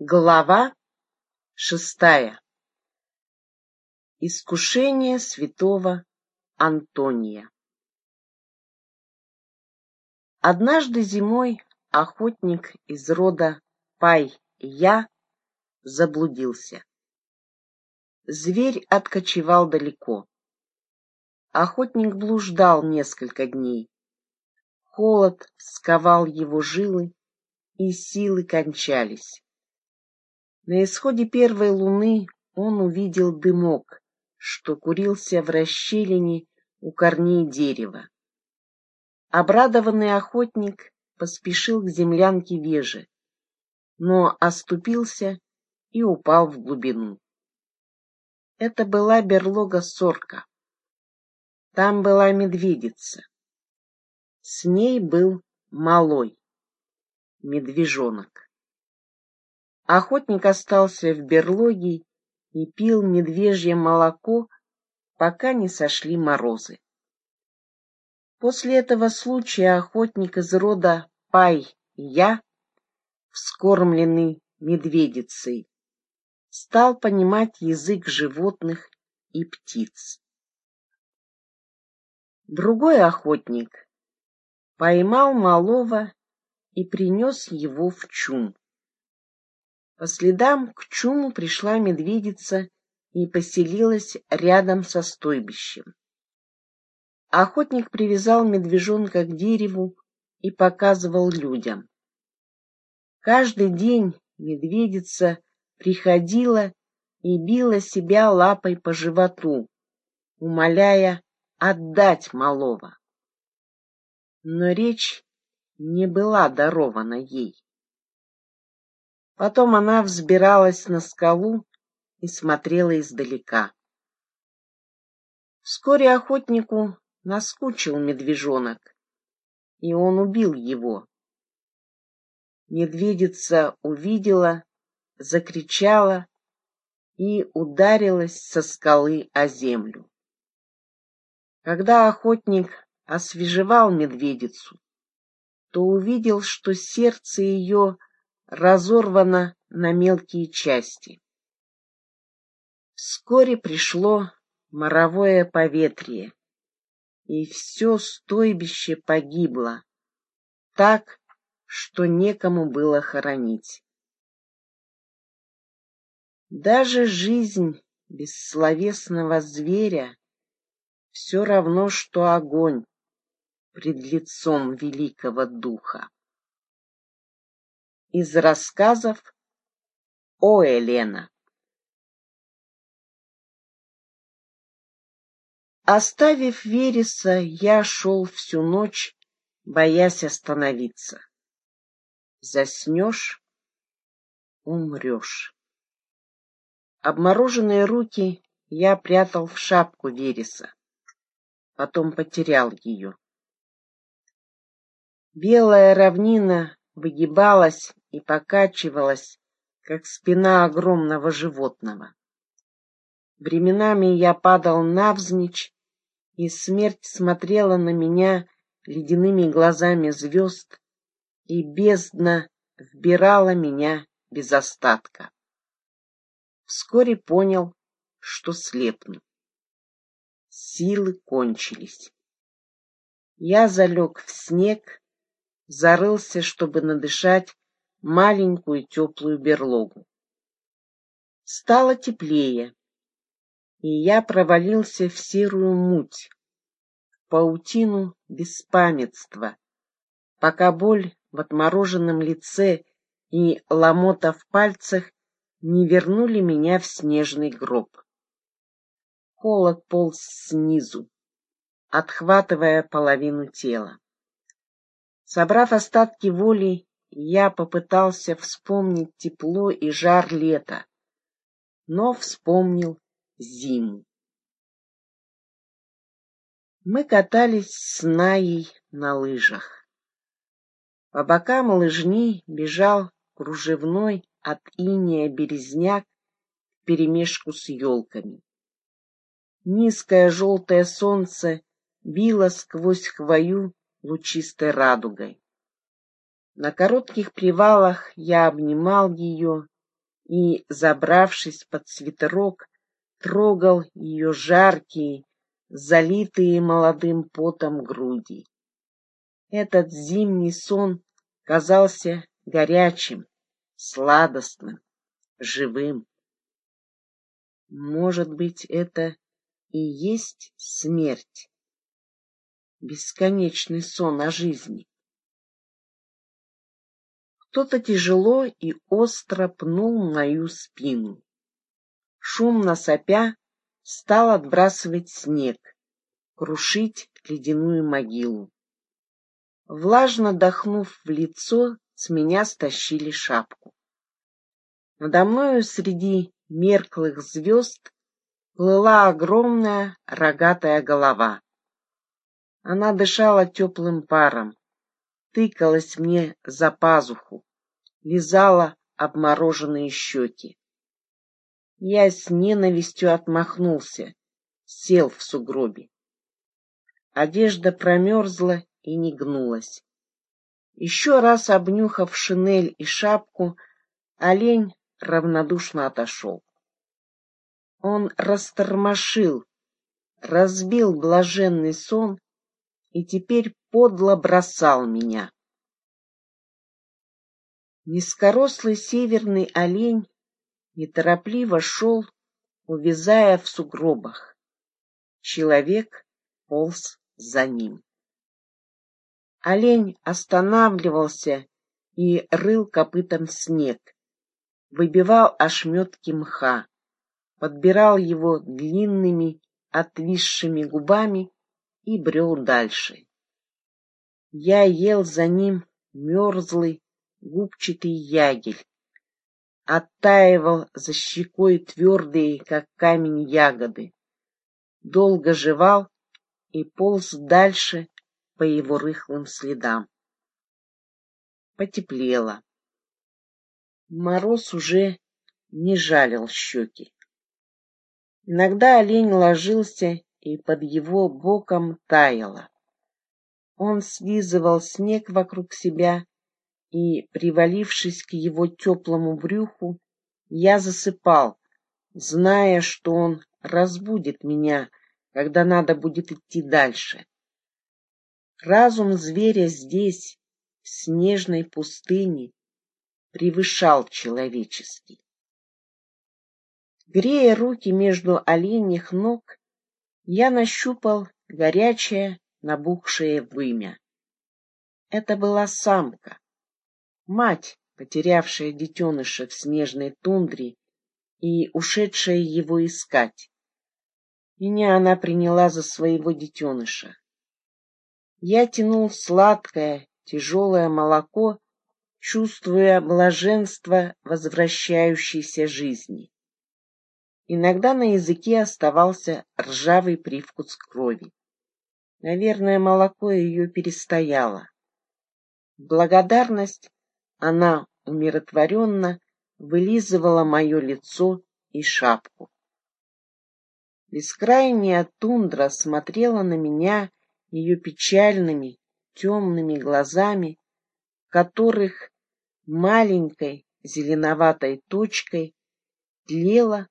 Глава шестая. Искушение святого Антония. Однажды зимой охотник из рода Пай-Я заблудился. Зверь откочевал далеко. Охотник блуждал несколько дней. Холод сковал его жилы, и силы кончались. На исходе первой луны он увидел дымок, что курился в расщелине у корней дерева. Обрадованный охотник поспешил к землянке вежи, но оступился и упал в глубину. Это была берлога сорка. Там была медведица. С ней был малой медвежонок. Охотник остался в берлоге и пил медвежье молоко, пока не сошли морозы. После этого случая охотник из рода Пай-Я, вскормленный медведицей, стал понимать язык животных и птиц. Другой охотник поймал малого и принес его в чум. По следам к чуму пришла медведица и поселилась рядом со стойбищем. Охотник привязал медвежонка к дереву и показывал людям. Каждый день медведица приходила и била себя лапой по животу, умоляя отдать малого. Но речь не была дарована ей. Потом она взбиралась на скалу и смотрела издалека. Вскоре охотнику наскучил медвежонок, и он убил его. Медведица увидела, закричала и ударилась со скалы о землю. Когда охотник освежевал медведицу, то увидел, что сердце ее разорвана на мелкие части. Вскоре пришло моровое поветрие, и все стойбище погибло, так, что некому было хоронить. Даже жизнь бессловесного зверя все равно, что огонь пред лицом великого духа из рассказов о Елена. Оставив Вереса, я шел всю ночь, боясь остановиться. Заснешь — умрешь. Обмороженные руки я прятал в шапку Вереса, потом потерял ее. Белая равнина выгибалась и покачивалась, как спина огромного животного. Временами я падал навзничь, и смерть смотрела на меня ледяными глазами звезд, и бездна вбирала меня без остатка. Вскоре понял, что слепну. Силы кончились. Я залег в снег, зарылся, чтобы надышать маленькую теплую берлогу. Стало теплее, и я провалился в серую муть, в паутину беспамятства, пока боль в отмороженном лице и ломота в пальцах не вернули меня в снежный гроб. Холод полз снизу, отхватывая половину тела. Собрав остатки воли, я попытался вспомнить тепло и жар лета, но вспомнил зиму. Мы катались с Наей на лыжах. По бокам лыжни бежал кружевной от иния березняк вперемешку с елками. Низкое желтое солнце било сквозь хвою лучистой радугой. На коротких привалах я обнимал ее и, забравшись под свитерок, трогал ее жаркие, залитые молодым потом груди. Этот зимний сон казался горячим, сладостным, живым. Может быть, это и есть смерть, бесконечный сон о жизни. Кто-то тяжело и остро пнул мою спину. Шумно сопя, стал отбрасывать снег, крушить ледяную могилу. Влажно дохнув в лицо, с меня стащили шапку. Надо мною среди мерклых звезд плыла огромная рогатая голова. Она дышала теплым паром, тыкалась мне за пазуху, лизала обмороженные щеки. Я с ненавистью отмахнулся, сел в сугробе. Одежда промерзла и не гнулась. Еще раз обнюхав шинель и шапку, олень равнодушно отошел. Он растормошил, разбил блаженный сон и теперь подло бросал меня. Низкорослый северный олень неторопливо шел, увязая в сугробах. Человек полз за ним. Олень останавливался и рыл копытом снег, выбивал ошметки мха, подбирал его длинными отвисшими губами и брел дальше. Я ел за ним мерзлый губчатый ягель, оттаивал за щекой твердые, как камень, ягоды, долго жевал и полз дальше по его рыхлым следам. Потеплело. Мороз уже не жалил щеки. Иногда олень ложился и под его боком таяло. Он слизывал снег вокруг себя, и, привалившись к его теплому брюху, я засыпал, зная, что он разбудит меня, когда надо будет идти дальше. Разум зверя здесь, в снежной пустыне, превышал человеческий. Грея руки между оленьих ног, я нащупал горячее, набухшее вымя. Это была самка, мать, потерявшая детеныша в снежной тундре и ушедшая его искать. Меня она приняла за своего детеныша. Я тянул сладкое, тяжелое молоко, чувствуя блаженство возвращающейся жизни. Иногда на языке оставался ржавый привкус крови. Наверное, молоко ее перестояло. Благодарность она умиротворенно вылизывала мое лицо и шапку. Бескрайняя тундра смотрела на меня ее печальными темными глазами, которых маленькой зеленоватой точкой тлело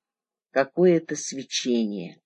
какое-то свечение.